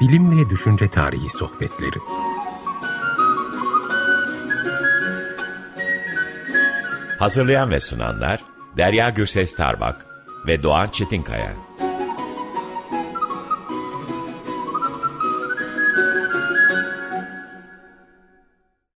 Bilim ve Düşünce Tarihi Sohbetleri Hazırlayan ve sunanlar Derya Gürses Tarbak ve Doğan Çetinkaya.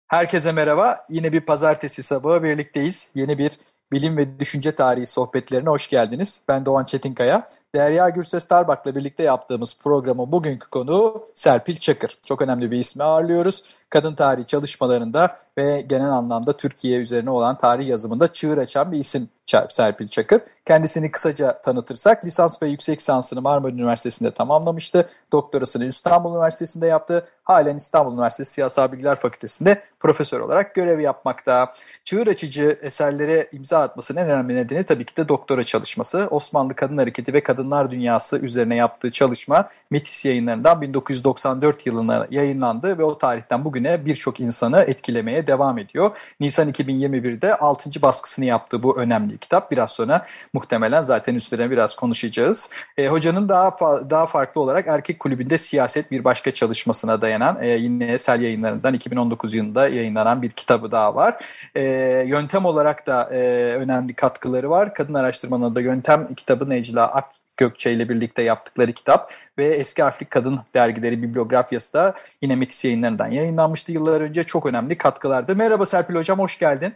Herkese merhaba. Yine bir pazartesi sabahı birlikteyiz. Yeni bir bilim ve düşünce tarihi sohbetlerine hoş geldiniz. Ben Doğan Çetinkaya. Derya Gürses Tarbak'la birlikte yaptığımız programın bugünkü konuğu Serpil Çakır. Çok önemli bir ismi ağırlıyoruz. Kadın tarihi çalışmalarında ve genel anlamda Türkiye üzerine olan tarih yazımında çığır açan bir isim Serpil Çakır. Kendisini kısaca tanıtırsak lisans ve yüksek lisansını Marmara Üniversitesi'nde tamamlamıştı. Doktorasını İstanbul Üniversitesi'nde yaptı. Halen İstanbul Üniversitesi Siyasal Bilgiler Fakültesi'nde profesör olarak görev yapmakta. Çığır açıcı eserlere imza atmasının en önemli nedeni tabii ki de doktora çalışması. Osmanlı Kadın Hareketi ve Kadınlar Dünyası üzerine yaptığı çalışma Metis yayınlarından 1994 yılına yayınlandı ve o tarihten bugüne birçok insanı etkilemeye devam ediyor. Nisan 2021'de 6. baskısını yaptığı bu önemli kitap. Biraz sonra muhtemelen zaten üstlerine biraz konuşacağız. E, hocanın daha daha farklı olarak Erkek Kulübü'nde siyaset bir başka çalışmasına dayanan e, yine Esel yayınlarından 2019 yılında yayınlanan bir kitabı daha var. E, yöntem olarak da e, önemli katkıları var. Kadın araştırmanın da yöntem kitabı Necla Ak Gökçe ile birlikte yaptıkları kitap ve Eski Harflik Kadın dergileri bibliografyası da yine Metis yayınlarından yayınlanmıştı yıllar önce. Çok önemli katkılardı. Merhaba Serpil Hocam, hoş geldin.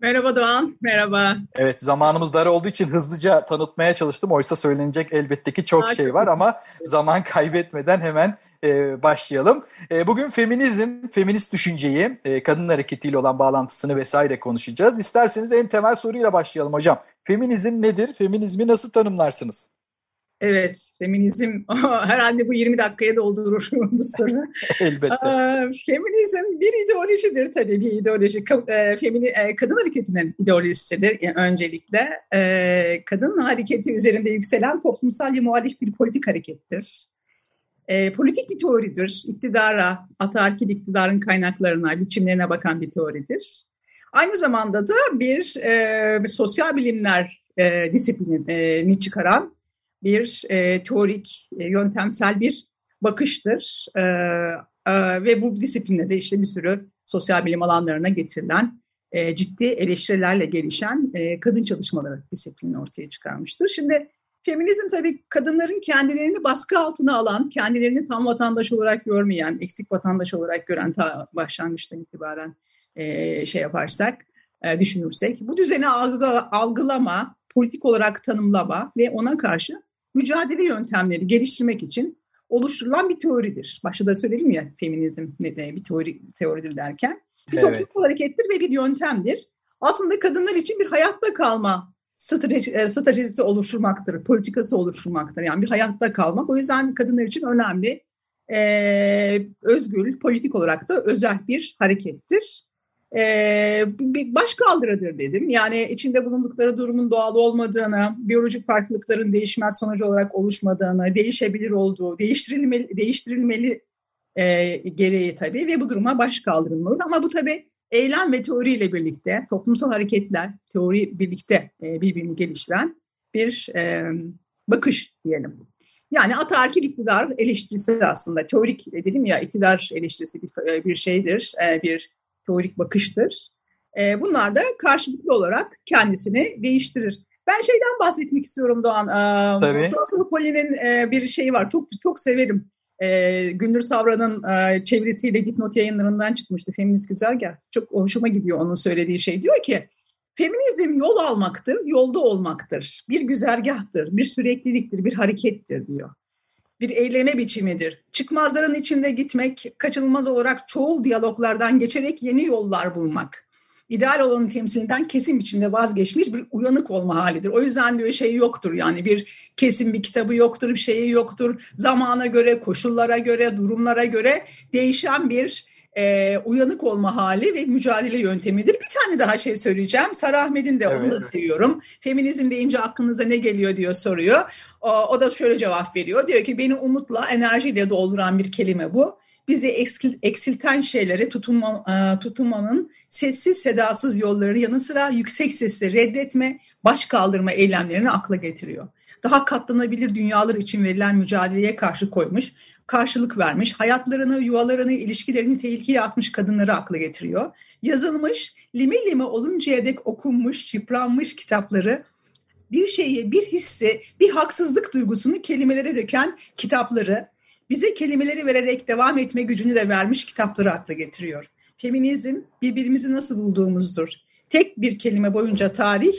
Merhaba Doğan, merhaba. Evet, zamanımız dar olduğu için hızlıca tanıtmaya çalıştım. Oysa söylenecek elbette ki çok Daha şey var ama zaman kaybetmeden hemen e, başlayalım. E, bugün feminizm, feminist düşünceyi, e, kadın hareketiyle olan bağlantısını vesaire konuşacağız. İsterseniz en temel soruyla başlayalım hocam. Feminizm nedir? Feminizmi nasıl tanımlarsınız? Evet, feminizm herhalde bu 20 dakikaya doldurur bu soru. Elbette. Feminizm bir ideolojidir tabii bir ideoloji. Femini, kadın hareketinin ideolojisidir yani öncelikle. Kadın hareketi üzerinde yükselen toplumsal muhalif bir politik harekettir. Politik bir teoridir. İktidara, ataerkil iktidarın kaynaklarına, biçimlerine bakan bir teoridir. Aynı zamanda da bir, bir sosyal bilimler disiplinini çıkaran bir e, teorik, e, yöntemsel bir bakıştır. E, e, ve bu disipline de işte bir sürü sosyal bilim alanlarına getirilen e, ciddi eleştirilerle gelişen e, kadın çalışmaları disiplini ortaya çıkarmıştır. Şimdi feminizm tabii kadınların kendilerini baskı altına alan, kendilerini tam vatandaş olarak görmeyen, eksik vatandaş olarak gören ta başlangıçtan itibaren e, şey yaparsak, e, düşünürsek, bu düzeni algı, algılama, politik olarak tanımlama ve ona karşı mücadele yöntemleri geliştirmek için oluşturulan bir teoridir. Başta da söyledim ya feminizm bir teori, teoridir derken. Bir evet. toplumsal harekettir ve bir yöntemdir. Aslında kadınlar için bir hayatta kalma strateji, e, stratejisi oluşturmaktır, politikası oluşturmaktır. Yani bir hayatta kalmak. O yüzden kadınlar için önemli, e, özgür, politik olarak da özel bir harekettir e, bir baş kaldırıdır dedim. Yani içinde bulundukları durumun doğal olmadığını, biyolojik farklılıkların değişmez sonucu olarak oluşmadığını, değişebilir olduğu, değiştirilmeli, değiştirilmeli e, gereği tabii ve bu duruma baş kaldırılmalı. Ama bu tabii eylem ve teoriyle birlikte, toplumsal hareketler, teori birlikte e, birbirini geliştiren bir e, bakış diyelim. Yani ataerkil iktidar eleştirisi aslında teorik dedim ya iktidar eleştirisi bir, bir şeydir, e, bir teorik bakıştır. E, bunlar da karşılıklı olarak kendisini değiştirir. Ben şeyden bahsetmek istiyorum Doğan. E, Tabii. Poli'nin e, bir şeyi var. Çok çok severim. E, Gündür Savran'ın e, çevirisiyle dipnot yayınlarından çıkmıştı. Feminist Güzergah. Çok hoşuma gidiyor onun söylediği şey. Diyor ki feminizm yol almaktır, yolda olmaktır. Bir güzergahtır, bir sürekliliktir, bir harekettir diyor bir eyleme biçimidir. Çıkmazların içinde gitmek, kaçınılmaz olarak çoğul diyaloglardan geçerek yeni yollar bulmak. İdeal olanın temsilinden kesin biçimde vazgeçmiş bir uyanık olma halidir. O yüzden diyor şey yoktur yani bir kesin bir kitabı yoktur, bir şeyi yoktur. Zamana göre, koşullara göre, durumlara göre değişen bir e, uyanık olma hali ve mücadele yöntemidir. Bir tane daha şey söyleyeceğim. Sarah Ahmet'in de evet. onu da seviyorum. Feminizm deyince aklınıza ne geliyor diyor soruyor. O, o da şöyle cevap veriyor. Diyor ki beni umutla, enerjiyle dolduran bir kelime bu. Bizi eksil, eksilten şeylere tutunma, tutunmanın sessiz sedasız yolları yanı sıra yüksek sesle reddetme, baş kaldırma eylemlerini akla getiriyor daha katlanabilir dünyalar için verilen mücadeleye karşı koymuş, karşılık vermiş, hayatlarını, yuvalarını, ilişkilerini tehlikeye atmış kadınları akla getiriyor. Yazılmış, lime lime oluncaya dek okunmuş, yıpranmış kitapları bir şeyi, bir hissi, bir haksızlık duygusunu kelimelere döken kitapları, bize kelimeleri vererek devam etme gücünü de vermiş kitapları akla getiriyor. Feminizm birbirimizi nasıl bulduğumuzdur. Tek bir kelime boyunca tarih,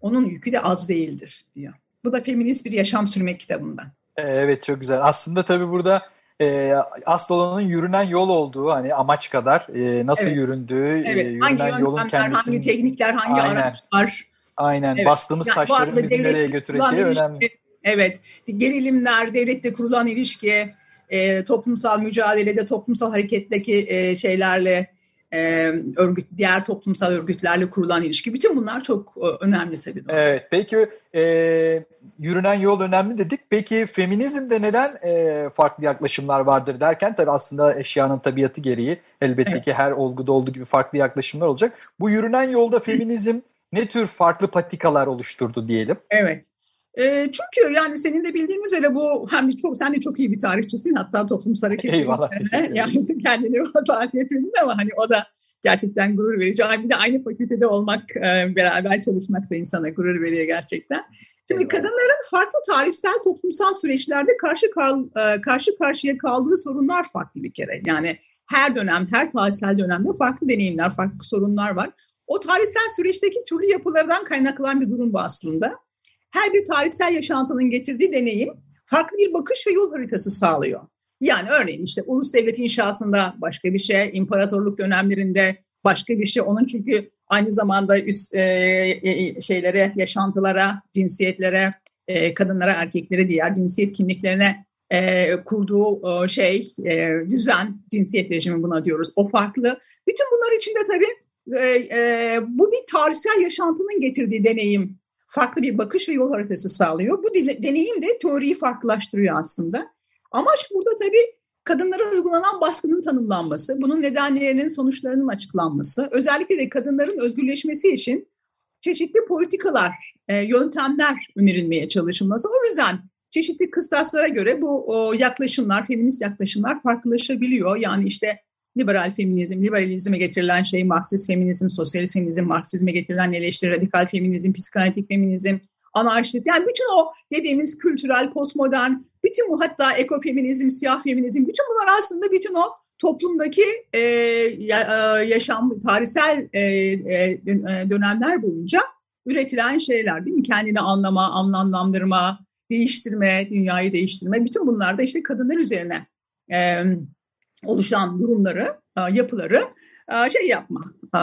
onun yükü de az değildir diyor. Bu da feminist bir yaşam sürmek kitabından. Evet çok güzel. Aslında tabii burada e, asıl olanın yürünen yol olduğu hani amaç kadar e, nasıl evet. yüründüğü, e, evet. e, yürünen hangi yolun kendisini... Hangi teknikler, hangi Aynen. araçlar. Aynen evet. bastığımız yani, taşların bizi nereye götüreceği önemli. Evet gerilimler, devletle kurulan ilişki, e, toplumsal mücadelede, toplumsal hareketteki e, şeylerle e, örgüt, diğer toplumsal örgütlerle kurulan ilişki. Bütün bunlar çok e, önemli tabii. Evet. Peki e, yürünen yol önemli dedik. Peki feminizmde neden e, farklı yaklaşımlar vardır derken tabii aslında eşyanın tabiatı gereği elbette evet. ki her olguda olduğu gibi farklı yaklaşımlar olacak. Bu yürünen yolda feminizm ne tür farklı patikalar oluşturdu diyelim? Evet. E, çünkü yani senin de bildiğin üzere bu hem de çok sen de çok iyi bir tarihçisin hatta toplumsal hareketlerine yani kendini bahsetmedin ama hani o da gerçekten gurur verici. Bir de aynı fakültede olmak, e, beraber çalışmak da insana gurur veriyor gerçekten. Şimdi Eyvallah. kadınların farklı tarihsel toplumsal süreçlerde karşı e, karşı karşıya kaldığı sorunlar farklı bir kere. Yani her dönem, her tarihsel dönemde farklı deneyimler, farklı sorunlar var. O tarihsel süreçteki türlü yapılardan kaynaklanan bir durum bu aslında her bir tarihsel yaşantının getirdiği deneyim farklı bir bakış ve yol haritası sağlıyor. Yani örneğin işte ulus devlet inşasında başka bir şey, imparatorluk dönemlerinde başka bir şey. Onun çünkü aynı zamanda üst e, e, şeylere, yaşantılara, cinsiyetlere, e, kadınlara, erkeklere, diğer cinsiyet kimliklerine e, kurduğu e, şey, e, düzen, cinsiyet rejimi buna diyoruz. O farklı. Bütün bunlar içinde tabii e, e, bu bir tarihsel yaşantının getirdiği deneyim farklı bir bakış ve yol haritası sağlıyor. Bu deneyim de teoriyi farklılaştırıyor aslında. Amaç burada tabii kadınlara uygulanan baskının tanımlanması, bunun nedenlerinin, sonuçlarının açıklanması, özellikle de kadınların özgürleşmesi için çeşitli politikalar, e, yöntemler önerilmeye çalışılması. O yüzden çeşitli kıstaslara göre bu yaklaşımlar, feminist yaklaşımlar farklılaşabiliyor. Yani işte liberal feminizm, liberalizme getirilen şey Marksist feminizm, sosyalist feminizm, Marksizme getirilen eleştiri, radikal feminizm, psikanalitik feminizm, anarşist. Yani bütün o dediğimiz kültürel, postmodern, bütün bu hatta ekofeminizm, siyah feminizm, bütün bunlar aslında bütün o toplumdaki e, yaşam, tarihsel e, e, dönemler boyunca üretilen şeyler değil mi? Kendini anlama, anlamlandırma, değiştirme, dünyayı değiştirme. Bütün bunlar da işte kadınlar üzerine e, oluşan durumları, e, yapıları e, şey yapma, e,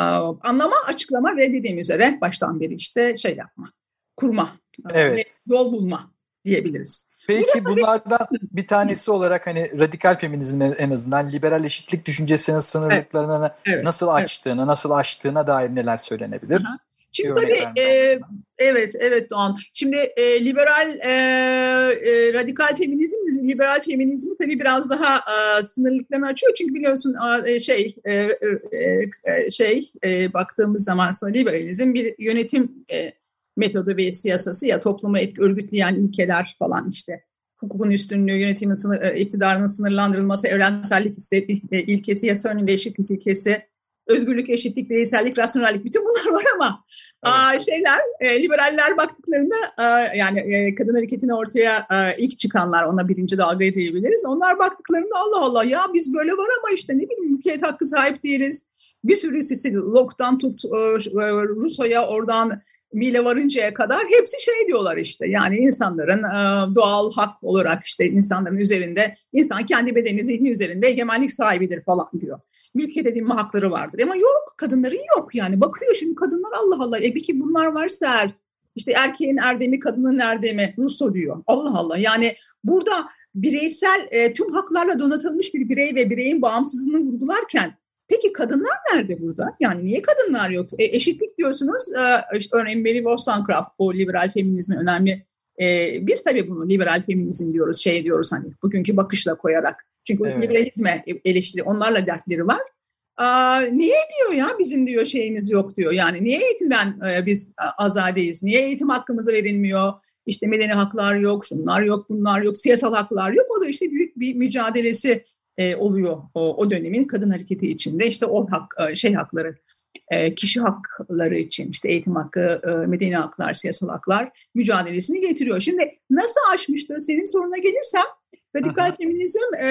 anlama, açıklama ve dediğim üzere baştan beri işte şey yapma, kurma, evet. yol bulma diyebiliriz. Peki bunlardan bir tanesi olarak hani radikal feminizmin en azından liberal eşitlik düşüncesinin sınırlıklarını evet, nasıl açtığını, evet. nasıl aştığına dair neler söylenebilir? Aha. Şimdi tabii e, evet evet Doğan. Şimdi e, liberal e, e, radikal feminizm liberal feminizmi tabii biraz daha e, sınırlıklarını açıyor. Çünkü biliyorsun e, şey e, e, e, şey e, baktığımız zaman liberalizm bir yönetim e, metodu ve siyasası ya toplumu etki, örgütleyen ilkeler falan işte hukukun üstünlüğü, yönetimin sınır, e, iktidarının sınırlandırılması, evrensellik ilkesi, yasa önünde eşitlik ilkesi, özgürlük, eşitlik, bireysellik, rasyonellik bütün bunlar var ama Aa, şeyler, e, liberaller baktıklarında e, yani e, kadın hareketine ortaya e, ilk çıkanlar ona birinci dalga diyebiliriz. Onlar baktıklarında Allah Allah ya biz böyle var ama işte ne bileyim mülkiyet hakkı sahip değiliz. Bir sürü sisi Locke'dan tut e, e Rousseau'ya oradan Mille varıncaya kadar hepsi şey diyorlar işte yani insanların e, doğal hak olarak işte insanların üzerinde insan kendi bedeni zihni üzerinde egemenlik sahibidir falan diyor mülkiyet edinme hakları vardır. Ama yok kadınların yok yani. Bakıyor şimdi kadınlar Allah Allah. E peki bunlar varsa er, işte erkeğin erdemi, kadının erdemi Russo diyor. Allah Allah. Yani burada bireysel e, tüm haklarla donatılmış bir birey ve bireyin bağımsızlığını vurgularken peki kadınlar nerede burada? Yani niye kadınlar yok? E, eşitlik diyorsunuz. E, işte örneğin Mary Wollstonecraft o liberal feminizmi önemli. E, biz tabii bunu liberal feminizm diyoruz, şey diyoruz hani bugünkü bakışla koyarak. Çünkü evet. liberalizme eleştiri, onlarla dertleri var. Aa, niye diyor ya bizim diyor şeyimiz yok diyor. Yani niye eğitimden e, biz azadeyiz? Niye eğitim hakkımıza verilmiyor? İşte medeni haklar yok, şunlar yok, bunlar yok, siyasal haklar yok. O da işte büyük bir mücadelesi e, oluyor o, o dönemin kadın hareketi içinde. İşte o hak, e, şey hakları, e, kişi hakları için işte eğitim hakkı, e, medeni haklar, siyasal haklar mücadelesini getiriyor. Şimdi nasıl aşmıştır senin soruna gelirsem radikal feminizm e,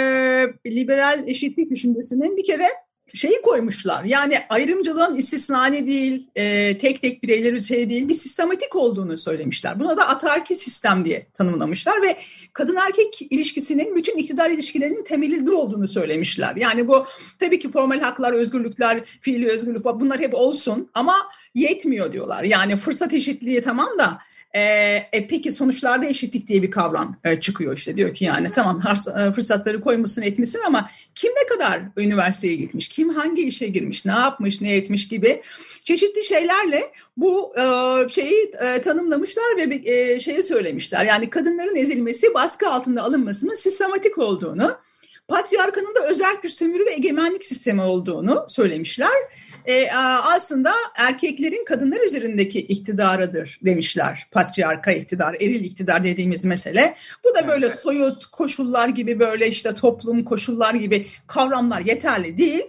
liberal eşitlik düşüncesinin bir kere şeyi koymuşlar. Yani ayrımcılığın istisnai değil, e, tek tek bireyler şey değil, bir sistematik olduğunu söylemişler. Buna da atarki sistem diye tanımlamışlar ve kadın erkek ilişkisinin bütün iktidar ilişkilerinin temelinde olduğunu söylemişler. Yani bu tabii ki formal haklar, özgürlükler, fiili özgürlük bunlar hep olsun ama yetmiyor diyorlar. Yani fırsat eşitliği tamam da e, e, peki sonuçlarda eşitlik diye bir kavram e, çıkıyor işte diyor ki yani tamam e, fırsatları koymasın etmesin ama kim ne kadar üniversiteye gitmiş, kim hangi işe girmiş, ne yapmış, ne etmiş gibi çeşitli şeylerle bu e, şeyi e, tanımlamışlar ve e, şeyi söylemişler. Yani kadınların ezilmesi, baskı altında alınmasının sistematik olduğunu, patriarkanın da özel bir sömürü ve egemenlik sistemi olduğunu söylemişler e, aslında erkeklerin kadınlar üzerindeki iktidarıdır demişler. Patriarka iktidar, eril iktidar dediğimiz mesele. Bu da böyle soyut koşullar gibi böyle işte toplum koşullar gibi kavramlar yeterli değil.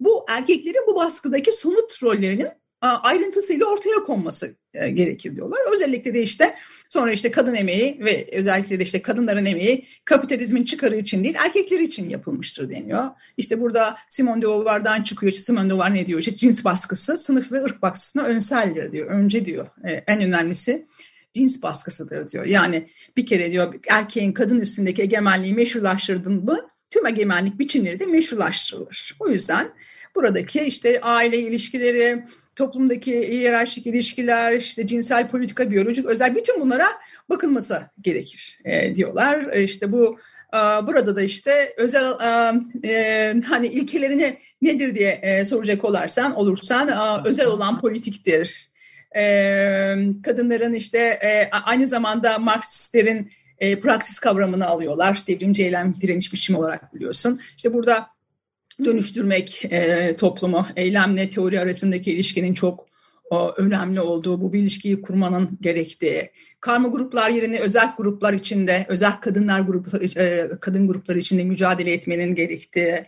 Bu erkeklerin bu baskıdaki somut rollerinin ayrıntısıyla ortaya konması gerekir diyorlar. Özellikle de işte sonra işte kadın emeği ve özellikle de işte kadınların emeği kapitalizmin çıkarı için değil erkekler için yapılmıştır deniyor. İşte burada Simone de Beauvoir'dan çıkıyor. Simone de Beauvoir ne diyor? İşte cins baskısı sınıf ve ırk baskısına önseldir diyor. Önce diyor. E, en önemlisi cins baskısıdır diyor. Yani bir kere diyor erkeğin kadın üstündeki egemenliği meşrulaştırdın mı tüm egemenlik biçimleri de meşrulaştırılır. O yüzden buradaki işte aile ilişkileri, toplumdaki hiyerarşik ilişkiler, işte cinsel politika, biyolojik özel bütün bunlara bakılması gerekir e, diyorlar. E, işte bu e, burada da işte özel e, e, hani ilkelerini nedir diye e, soracak olarsan olursan e, özel olan politiktir. E, kadınların işte e, aynı zamanda Marksistlerin e, praksis kavramını alıyorlar. Devrimci eylem direniş biçimi olarak biliyorsun. İşte burada dönüştürmek e, toplumu, eylemle teori arasındaki ilişkinin çok o, önemli olduğu, bu bir ilişkiyi kurmanın gerektiği, karma gruplar yerine özel gruplar içinde, özel kadınlar grupları, e, kadın grupları içinde mücadele etmenin gerektiği,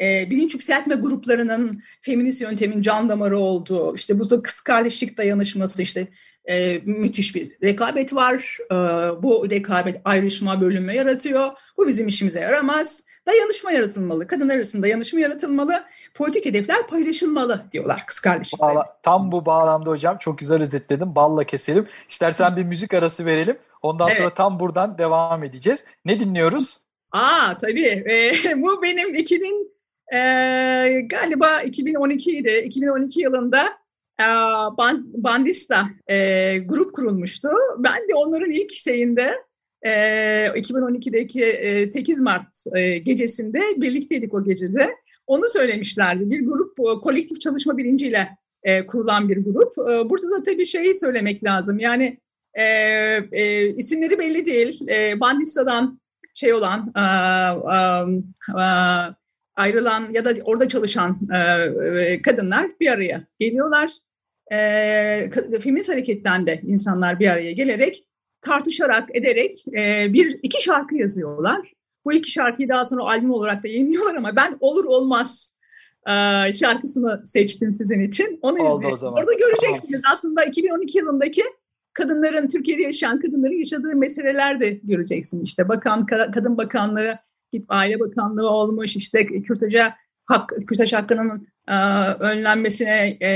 e, bilinç yükseltme gruplarının feminist yöntemin can damarı olduğu, işte bu da kız kardeşlik dayanışması, işte e, müthiş bir rekabet var. E, bu rekabet ayrışma, bölünme yaratıyor. Bu bizim işimize yaramaz dayanışma yaratılmalı. Kadınlar arasında dayanışma yaratılmalı. Politik hedefler paylaşılmalı diyorlar kız kardeşim. tam bu bağlamda hocam çok güzel özetledim. Balla keselim. İstersen bir müzik arası verelim. Ondan evet. sonra tam buradan devam edeceğiz. Ne dinliyoruz? Aa tabii. E, bu benim 2000 e, galiba 2012 idi. 2012 yılında Bandista e, grup kurulmuştu. Ben de onların ilk şeyinde e, 2012'deki e, 8 Mart e, gecesinde birlikteydik o gecede. Onu söylemişlerdi. Bir grup e, kolektif çalışma bilinciyle e, kurulan bir grup. E, burada da tabii şeyi söylemek lazım. Yani e, e, isimleri belli değil. E, Bandista'dan şey olan e, e, ayrılan ya da orada çalışan e, kadınlar bir araya geliyorlar. E, feminist hareketten de insanlar bir araya gelerek tartışarak ederek e, bir iki şarkı yazıyorlar. Bu iki şarkıyı daha sonra albüm olarak da yayınlıyorlar ama ben olur olmaz e, şarkısını seçtim sizin için. Onu Oldu izleyin. Orada göreceksiniz tamam. aslında 2012 yılındaki kadınların Türkiye'de yaşayan kadınların yaşadığı meseleler de göreceksin. İşte bakan kadın bakanlığı, aile bakanlığı olmuş, işte kürtaja hak, kürtaj hakkının önlenmesine e,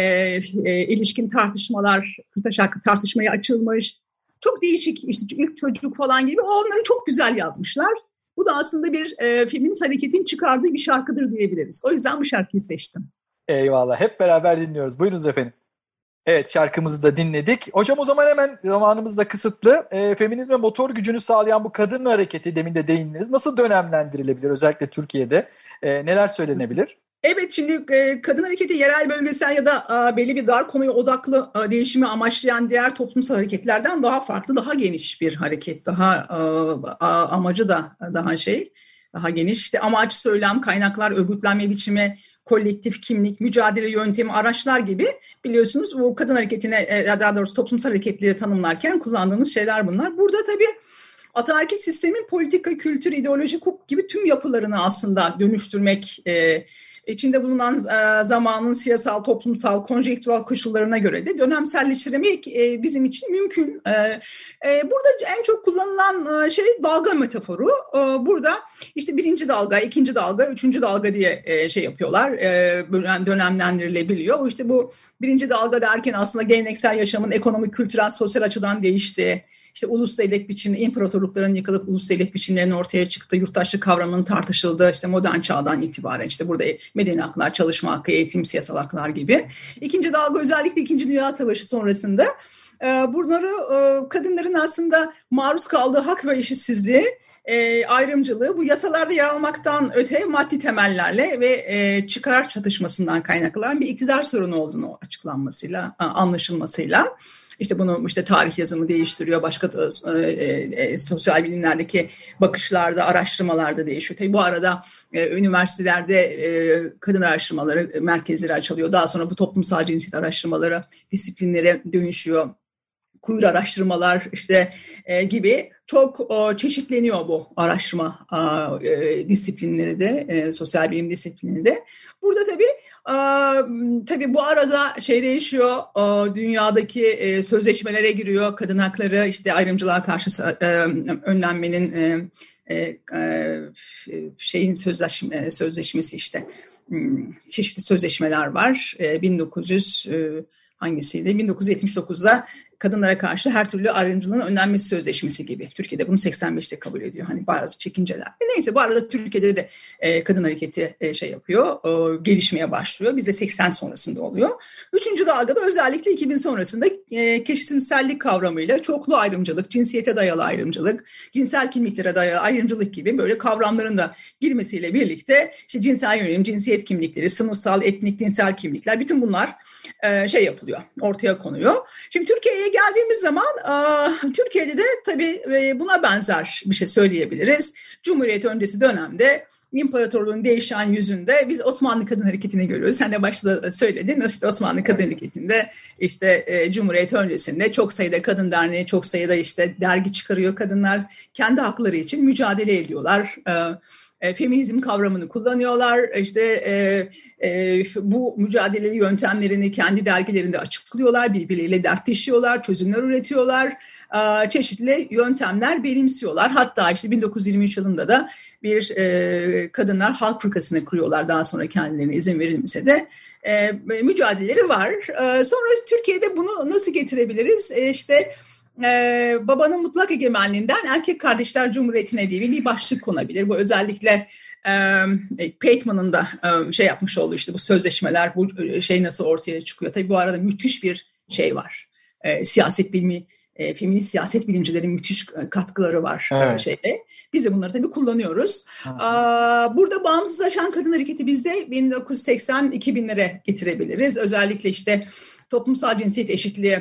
e, ilişkin tartışmalar, kürtaj hakkı tartışmaya açılmış. Çok değişik işte ilk çocuk falan gibi onları çok güzel yazmışlar. Bu da aslında bir e, feminist hareketin çıkardığı bir şarkıdır diyebiliriz. O yüzden bu şarkıyı seçtim. Eyvallah. Hep beraber dinliyoruz. Buyurunuz efendim. Evet şarkımızı da dinledik. Hocam o zaman hemen zamanımız da kısıtlı. E, feminizme motor gücünü sağlayan bu kadın hareketi demin de değindiniz. Nasıl dönemlendirilebilir özellikle Türkiye'de? E, neler söylenebilir? Evet şimdi e, kadın hareketi yerel bölgesel ya da belli bir dar konuya odaklı değişimi amaçlayan diğer toplumsal hareketlerden daha farklı, daha geniş bir hareket. Daha amacı da daha şey, daha geniş. İşte amaç, söylem, kaynaklar, örgütlenme biçimi, kolektif kimlik, mücadele yöntemi, araçlar gibi biliyorsunuz bu kadın hareketine e, daha doğrusu toplumsal hareketleri tanımlarken kullandığımız şeyler bunlar. Burada tabii ataerkil sistemin politika, kültür, ideoloji, hukuk gibi tüm yapılarını aslında dönüştürmek e, içinde bulunan e, zamanın siyasal, toplumsal, konjektürel koşullarına göre de dönemselleştirmek e, bizim için mümkün. E, burada en çok kullanılan şey dalga metaforu. Burada işte birinci dalga, ikinci dalga, üçüncü dalga diye şey yapıyorlar. E, dönemlendirilebiliyor. İşte bu birinci dalga derken aslında geleneksel yaşamın ekonomik, kültürel, sosyal açıdan değiştiği, işte ulus devlet biçimi, imparatorlukların yıkılıp ulus devlet biçimlerinin ortaya çıktığı, yurttaşlık kavramının tartışıldığı işte modern çağdan itibaren işte burada medeni haklar, çalışma hakkı, eğitim, siyasal haklar gibi. İkinci dalga özellikle İkinci Dünya Savaşı sonrasında e, bunları e, kadınların aslında maruz kaldığı hak ve eşitsizliği e, ayrımcılığı bu yasalarda yer almaktan öte maddi temellerle ve e, çıkar çatışmasından kaynaklanan bir iktidar sorunu olduğunu açıklanmasıyla, anlaşılmasıyla işte bunu işte tarih yazımı değiştiriyor, başka e, e, e, sosyal bilimlerdeki bakışlarda, araştırmalarda değişiyor. Tabii bu arada e, üniversitelerde e, kadın araştırmaları merkezleri açılıyor. Daha sonra bu toplumsal cinsiyet araştırmaları disiplinlere dönüşüyor kuyur araştırmalar işte e, gibi çok o, çeşitleniyor bu araştırma e, disiplinleri de, e, sosyal bilim disiplinleri de. Burada tabii tabii bu arada şey değişiyor, dünyadaki e, sözleşmelere giriyor, kadın hakları, işte ayrımcılığa karşı e, önlenmenin e, şeyin sözleşme, sözleşmesi işte hmm, çeşitli sözleşmeler var. 1900 hangisiydi? 1979'da kadınlara karşı her türlü ayrımcılığın önlenmesi sözleşmesi gibi. Türkiye'de bunu 85'te kabul ediyor. Hani bazı çekinceler. E neyse bu arada Türkiye'de de e, kadın hareketi e, şey yapıyor, e, gelişmeye başlıyor. Bizde 80 sonrasında oluyor. Üçüncü dalgada özellikle 2000 sonrasında e, keşisimsellik kavramıyla çoklu ayrımcılık, cinsiyete dayalı ayrımcılık, cinsel kimliklere dayalı ayrımcılık gibi böyle kavramların da girmesiyle birlikte işte cinsel yönelim, cinsiyet kimlikleri, sınıfsal, etnik, dinsel kimlikler bütün bunlar e, şey yapılıyor, ortaya konuyor. Şimdi Türkiye'ye geldiğimiz zaman Türkiye'de de tabii e, buna benzer bir şey söyleyebiliriz. Cumhuriyet öncesi dönemde imparatorluğun değişen yüzünde biz Osmanlı Kadın Hareketi'ni görüyoruz. Sen de başta söyledin. İşte Osmanlı Kadın Hareketi'nde işte e, Cumhuriyet öncesinde çok sayıda kadın derneği, çok sayıda işte dergi çıkarıyor kadınlar. Kendi hakları için mücadele ediyorlar. E, e, feminizm kavramını kullanıyorlar. İşte e, e, bu mücadeleli yöntemlerini kendi dergilerinde açıklıyorlar, birbirleriyle dertleşiyorlar, çözümler üretiyorlar, e, çeşitli yöntemler benimsiyorlar. Hatta işte 1923 yılında da bir e, kadınlar halk fırkasını kuruyorlar daha sonra kendilerine izin verilmese de. E, mücadeleleri var. E, sonra Türkiye'de bunu nasıl getirebiliriz? E, işte e, babanın mutlak egemenliğinden erkek kardeşler cumhuriyetine diye bir başlık konabilir. Bu özellikle e, Pateman'ın da e, şey yapmış olduğu işte bu sözleşmeler bu şey nasıl ortaya çıkıyor. Tabii bu arada müthiş bir şey var. E, siyaset bilimi e, feminist siyaset bilimcilerin müthiş katkıları var evet. şeyde. Biz de bunları tabii kullanıyoruz. Evet. Aa, burada bağımsızlaşan kadın hareketi bizde 1980-2000'lere getirebiliriz. Özellikle işte toplumsal cinsiyet eşitliği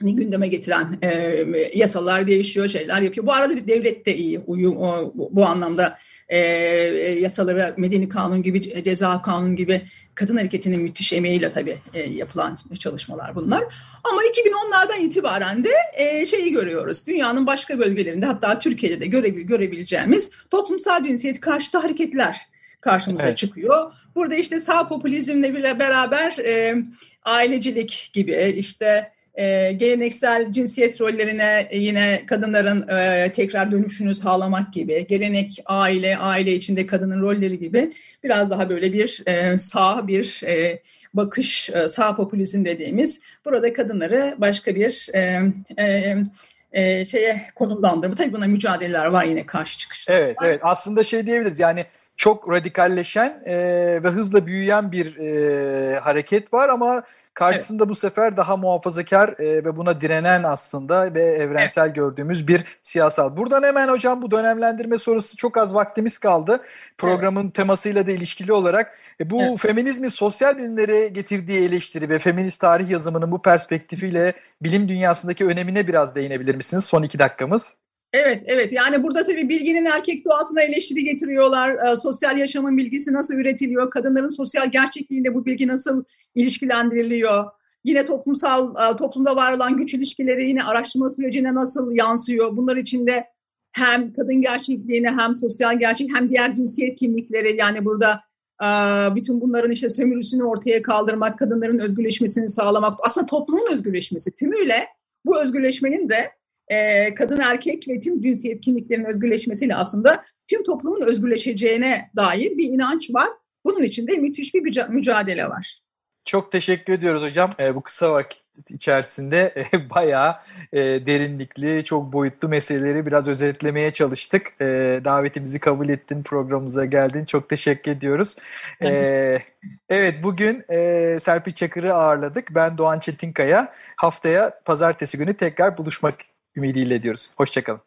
gündeme getiren e, yasalar değişiyor, şeyler yapıyor. Bu arada devlet de iyi uyum o, bu, anlamda e, yasaları medeni kanun gibi, ceza kanun gibi kadın hareketinin müthiş emeğiyle tabii e, yapılan çalışmalar bunlar. Ama 2010'lardan itibaren de e, şeyi görüyoruz. Dünyanın başka bölgelerinde hatta Türkiye'de de göre, görebileceğimiz toplumsal cinsiyet karşıtı hareketler karşımıza evet. çıkıyor. Burada işte sağ popülizmle bile beraber e, ailecilik gibi işte e, geleneksel cinsiyet rollerine yine kadınların e, tekrar dönüşünü sağlamak gibi, gelenek aile, aile içinde kadının rolleri gibi biraz daha böyle bir e, sağ bir e, bakış, e, sağ popülizm dediğimiz burada kadınları başka bir e, e, e, şeye konumlandırma. Tabii buna mücadeleler var yine karşı çıkışlar. Evet, evet. Aslında şey diyebiliriz yani çok radikalleşen e, ve hızla büyüyen bir e, hareket var ama Karşısında evet. bu sefer daha muhafazakar e, ve buna direnen aslında ve evrensel evet. gördüğümüz bir siyasal. Buradan hemen hocam bu dönemlendirme sorusu çok az vaktimiz kaldı. Programın evet. temasıyla da ilişkili olarak e, bu evet. feminizmin sosyal bilimlere getirdiği eleştiri ve feminist tarih yazımının bu perspektifiyle bilim dünyasındaki önemine biraz değinebilir misiniz? Son iki dakikamız. Evet, evet. Yani burada tabii bilginin erkek doğasına eleştiri getiriyorlar. E, sosyal yaşamın bilgisi nasıl üretiliyor? Kadınların sosyal gerçekliğinde bu bilgi nasıl ilişkilendiriliyor? Yine toplumsal, e, toplumda var olan güç ilişkileri yine araştırma sürecine nasıl yansıyor? Bunlar içinde hem kadın gerçekliğine hem sosyal gerçek hem diğer cinsiyet kimlikleri yani burada e, bütün bunların işte sömürüsünü ortaya kaldırmak, kadınların özgürleşmesini sağlamak, aslında toplumun özgürleşmesi tümüyle bu özgürleşmenin de e, kadın erkek ve tüm cinsiyet kimliklerinin özgürleşmesiyle aslında tüm toplumun özgürleşeceğine dair bir inanç var. Bunun için de müthiş bir mücadele var. Çok teşekkür ediyoruz hocam. E, bu kısa vakit içerisinde e, bayağı e, derinlikli, çok boyutlu meseleleri biraz özetlemeye çalıştık. E, davetimizi kabul ettin, programımıza geldin. Çok teşekkür ediyoruz. E, evet, bugün e, Serpil Çakır'ı ağırladık. Ben Doğan Çetinkaya. Haftaya pazartesi günü tekrar buluşmak ümidiyle diyoruz. Hoşçakalın.